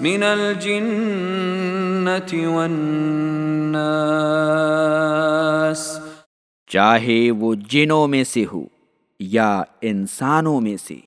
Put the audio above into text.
من الجنة والناس. چاہے وہ جنوں میں سے ہو یا انسانوں میں سے۔